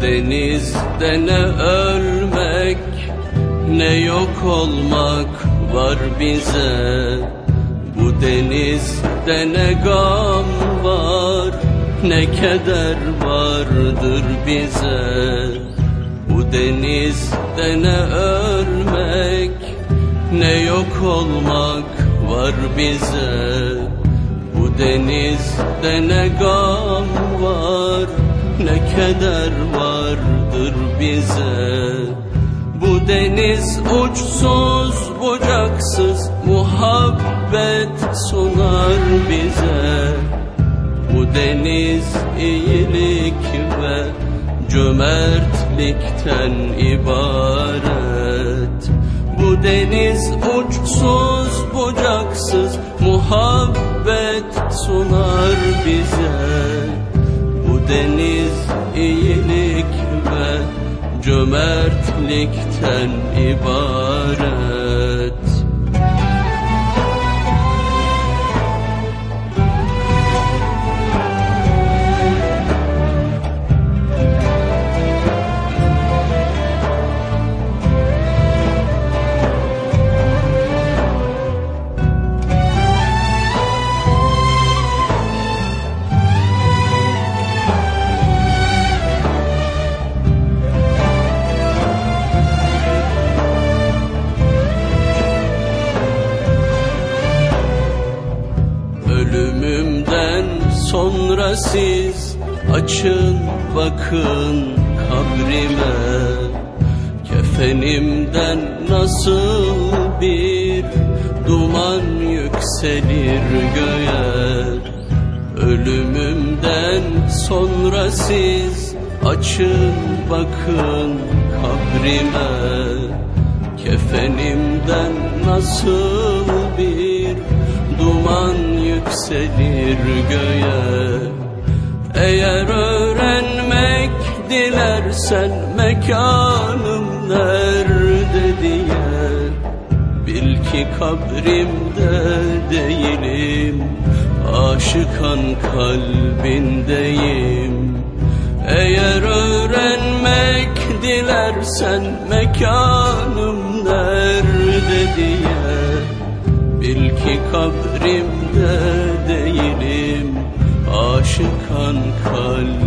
denizde ne ölmek ne yok olmak var bize. Bu denizde ne gam var ne keder vardır bize. Bu denizde ne ölmek ne yok olmak var bize. Bu denizde ne gam var ne keder vardır bize. Bu deniz uçsuz bucaksız muhabbet sunar bize. Bu deniz iyilik ve cömertlikten ibaret. Bu deniz uçsuz bucaksız muhabbet sunar bize deniz iyilik ve cömertlikten ibaret sonra siz açın bakın kabrime. Kefenimden nasıl bir duman yükselir göğe? Ölümümden sonra siz açın bakın kabrime. Kefenimden nasıl yükselir göğe. Eğer öğrenmek dilersen mekanım nerede diye. Bil ki kabrimde değilim Aşıkan kalbindeyim. Eğer öğrenmek dilersen mekanım nerede diye. Bil ki kabrimde Aşıkan kalbindeyim